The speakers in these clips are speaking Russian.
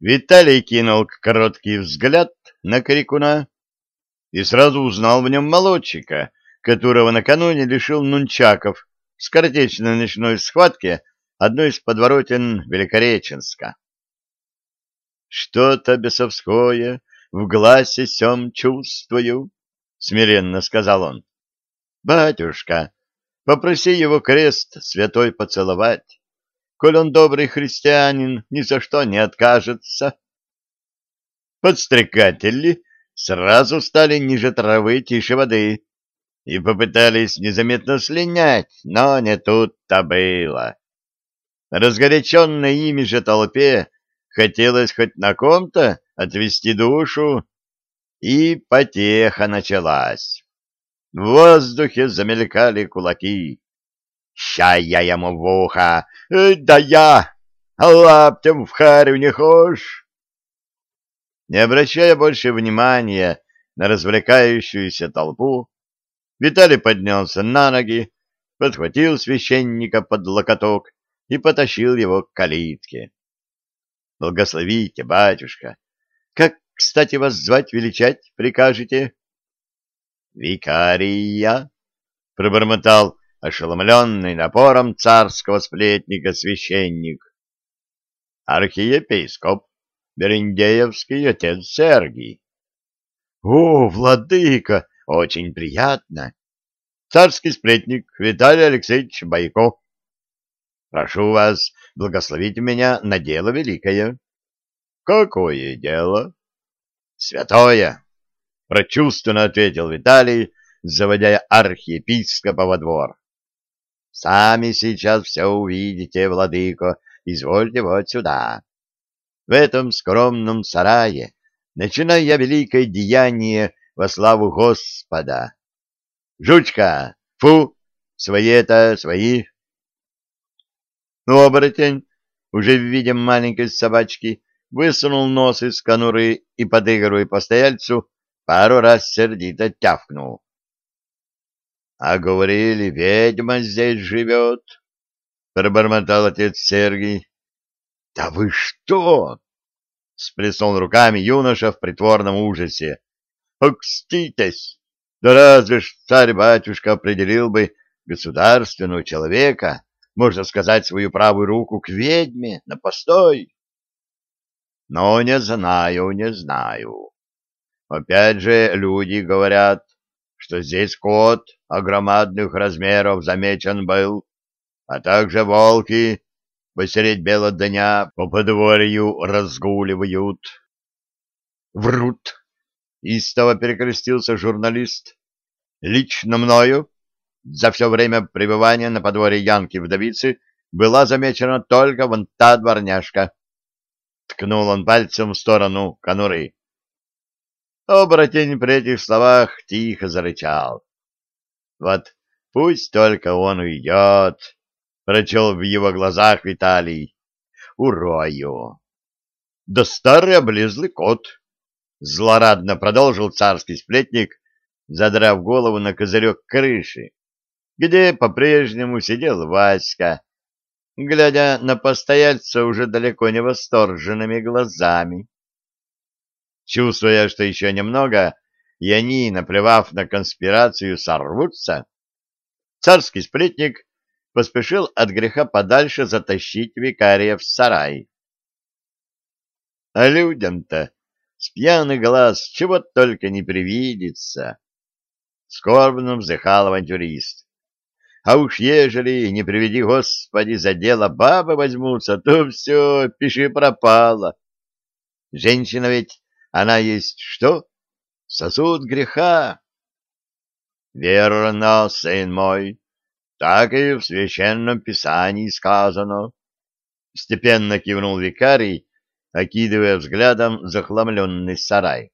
Виталий кинул короткий взгляд на крикуна и сразу узнал в нем молодчика, которого накануне лишил нунчаков в скоротечной ночной схватке одной из подворотен Великореченска. «Что-то бесовское в гласе сем чувствую», — смиренно сказал он. «Батюшка, попроси его крест святой поцеловать, коль он добрый христианин, ни за что не откажется». Подстрекатели сразу стали ниже травы, тише воды, и попытались незаметно слинять, но не тут-то было. Разгоряченной ими же толпе хотелось хоть на ком-то отвести душу, и потеха началась. В воздухе замелькали кулаки. «Ща я ему в ухо! Э, да я! Лаптем в харю не хошь!» Не обращая больше внимания на развлекающуюся толпу, Виталий поднялся на ноги, подхватил священника под локоток и потащил его к калитке. — Благословите, батюшка! Как, кстати, вас звать величать прикажете? — Викария! — пробормотал ошеломленный напором царского сплетника священник. — Архиепископ, Берендеевский отец Сергий. — О, владыка! Очень приятно. Царский сплетник Виталий Алексеевич Байко. Прошу вас благословить меня на дело великое. Какое дело? Святое, прочувственно ответил Виталий, заводя архиепископа во двор. Сами сейчас все увидите, владыко, извольте вот сюда. В этом скромном сарае, начиная я великое деяние во славу Господа. Жучка, фу, свои это, свои. Ну, оборотень, уже в виде маленькой собачки, высунул нос из конуры и, подыгрывая постояльцу, пару раз сердито тявкнул. — А говорили, ведьма здесь живет, — пробормотал отец Сергий. — Да вы что? — сплеснул руками юноша в притворном ужасе. Окститесь! Да разве ж царь-батюшка определил бы государственного человека, можно сказать, свою правую руку к ведьме на постой? Но не знаю, не знаю. Опять же, люди говорят, что здесь кот огромадных размеров замечен был, а также волки посередь бела дня по подворью разгуливают. Врут, Истово перекрестился журналист. Лично мною за все время пребывания на подворье Янки-вдовицы была замечена только вон та дворняжка. Ткнул он пальцем в сторону конуры. Оборотень при этих словах тихо зарычал. Вот пусть только он уйдет, прочел в его глазах Виталий. Урою. Да старый облезлый кот Злорадно продолжил царский сплетник, задрав голову на козырек крыши, где по-прежнему сидел Васька, глядя на постояльца уже далеко не восторженными глазами. Чувствуя, что еще немного, и они, наплевав на конспирацию, сорвутся, царский сплетник поспешил от греха подальше затащить викария в сарай. А людям-то с пьяный глаз чего только не привидится. Скорбно вздыхал авантюрист. А уж ежели, не приведи Господи, за дело бабы возьмутся, то все, пиши пропало. Женщина ведь, она есть что? Сосуд греха. Верно, сын мой, так и в священном писании сказано. Степенно кивнул викарий, окидывая взглядом захламленный сарай.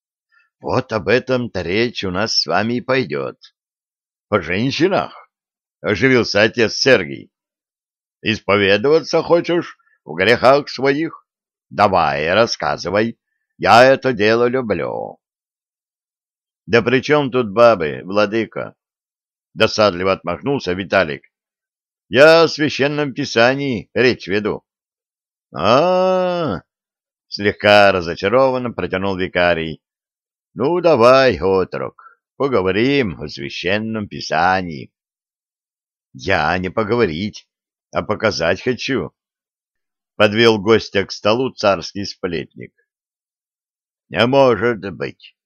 — Вот об этом-то речь у нас с вами и пойдет. — О женщинах? — оживился отец Сергий. — Исповедоваться хочешь в грехах своих? Давай, рассказывай. Я это дело люблю. — Да при чем тут бабы, владыка? — досадливо отмахнулся Виталик. — Я о священном писании речь веду. — А, Слегка разочарованно протянул викарий. Ну, давай, отрок, поговорим о священном писании. Я не поговорить, а показать хочу. Подвел гостя к столу царский сплетник. Не может быть,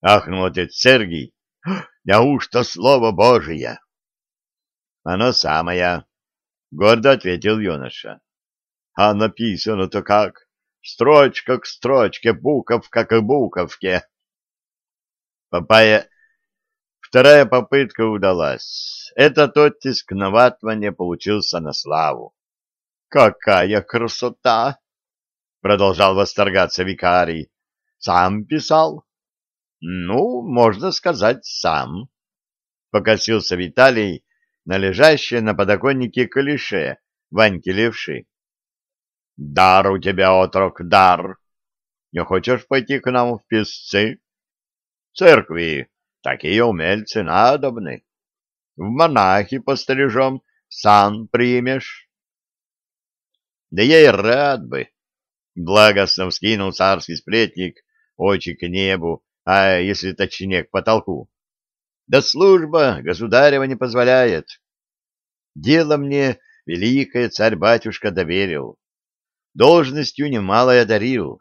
ахнул отец Сергий. Неужто слово Божие? Оно самое, гордо ответил юноша. А написано-то как? Строчка к строчке, буковка к буковке. Папая... Вторая попытка удалась. Этот оттиск наватывания получился на славу. «Какая красота!» — продолжал восторгаться викарий. «Сам писал?» «Ну, можно сказать, сам», — покосился Виталий на лежащее на подоконнике клише Ваньки Левши. «Дар у тебя, отрок, дар! Не хочешь пойти к нам в песцы?» церкви такие умельцы надобны. В монахи пострижем, сан примешь. Да я и рад бы. Благостно вскинул царский сплетник очи к небу, а если точнее к потолку. Да служба государева не позволяет. Дело мне великое царь-батюшка доверил. Должностью немало я дарил.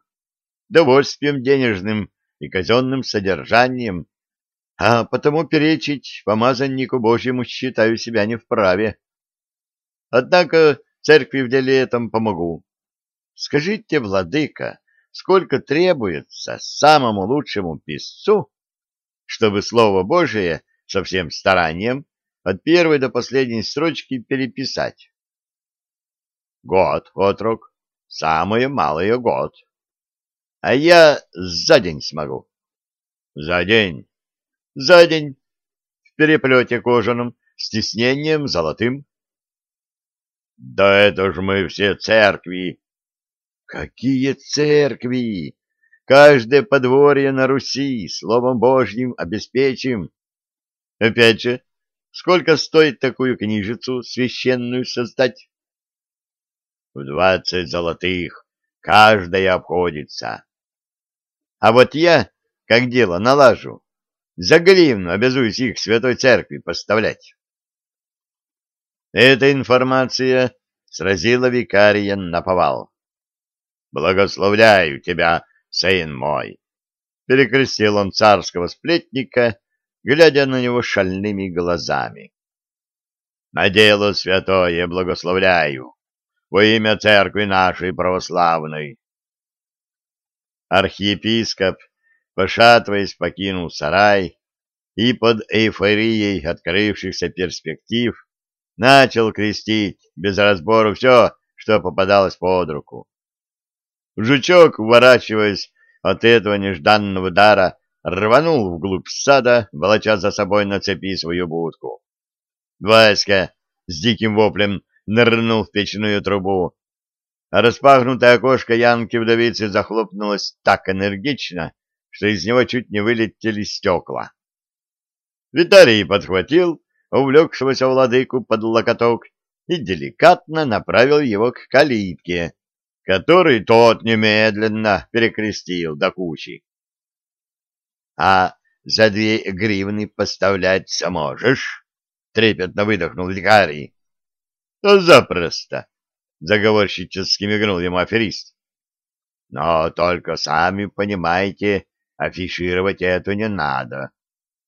Довольствием денежным и казенным содержанием, а потому перечить помазаннику Божьему считаю себя не вправе. Однако церкви в деле этом помогу. Скажите, владыка, сколько требуется самому лучшему писцу, чтобы Слово Божие со всем старанием от первой до последней строчки переписать? Год, отрок, самое малое год. А я за день смогу. За день. За день. В переплете кожаном, с тиснением золотым. Да это ж мы все церкви. Какие церкви? Каждое подворье на Руси словом Божьим обеспечим. Опять же, сколько стоит такую книжицу священную создать? В двадцать золотых каждая обходится. А вот я, как дело налажу, за гривну обязуюсь их святой церкви поставлять. Эта информация сразила викария на повал. «Благословляю тебя, сын мой!» Перекрестил он царского сплетника, глядя на него шальными глазами. «На дело святое благословляю, во имя церкви нашей православной, архиепископ, пошатываясь, покинул сарай и под эйфорией открывшихся перспектив начал крестить без разбору все, что попадалось под руку. Жучок, уворачиваясь от этого нежданного удара, рванул вглубь сада, волоча за собой на цепи свою будку. Васька с диким воплем нырнул в печную трубу, а распахнутое окошко Янки-вдовицы захлопнулось так энергично, что из него чуть не вылетели стекла. Виталий подхватил увлекшегося владыку под локоток и деликатно направил его к калитке, который тот немедленно перекрестил до кучи. — А за две гривны поставлять сможешь? — трепетно выдохнул викарий. — Запросто заговорщически мигнул ему аферист. Но только сами понимаете, афишировать это не надо.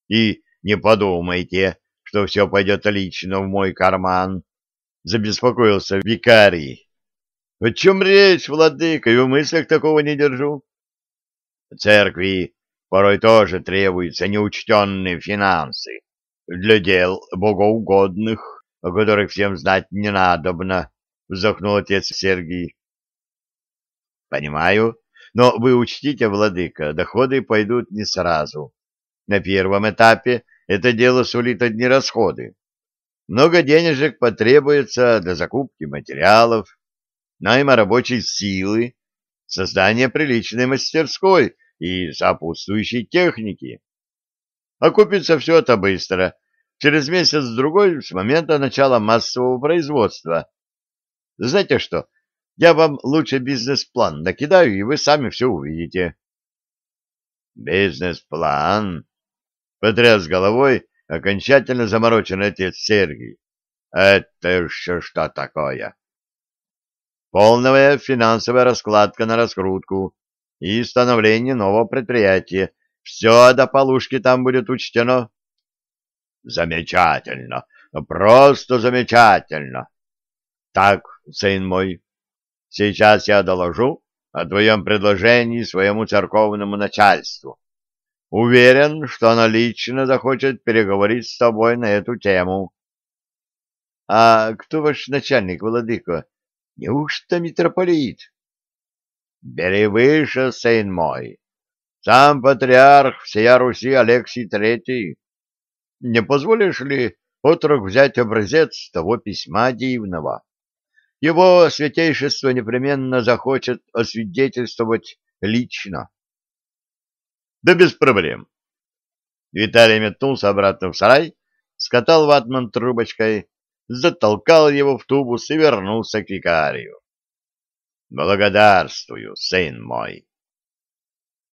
И не подумайте, что все пойдет лично в мой карман. Забеспокоился викарий. О чем речь, владыка, и в мыслях такого не держу. Церкви порой тоже требуются неучтенные финансы для дел богоугодных, о которых всем знать не надобно. — вздохнул отец Сергий. — Понимаю, но вы учтите, владыка, доходы пойдут не сразу. На первом этапе это дело сулит одни расходы. Много денежек потребуется для закупки материалов, найма рабочей силы, создания приличной мастерской и сопутствующей техники. Окупится все это быстро, через месяц-другой с момента начала массового производства, знаете что? Я вам лучше бизнес-план накидаю, и вы сами все увидите. Бизнес-план? Потряс головой окончательно замороченный отец Сергий. Это еще что такое? Полная финансовая раскладка на раскрутку и становление нового предприятия. Все до полушки там будет учтено. Замечательно, просто замечательно. Так, сын мой, сейчас я доложу о твоем предложении своему церковному начальству. Уверен, что она лично захочет переговорить с тобой на эту тему. — А кто ваш начальник, владыка? Неужто митрополит? — Бери выше, сын мой. Сам патриарх всея Руси Алексий Третий. Не позволишь ли, отрок, взять образец того письма дивного? Его святейшество непременно захочет освидетельствовать лично. Да без проблем. Виталий метнулся обратно в сарай, скатал ватман трубочкой, затолкал его в тубус и вернулся к викарию. Благодарствую, сын мой.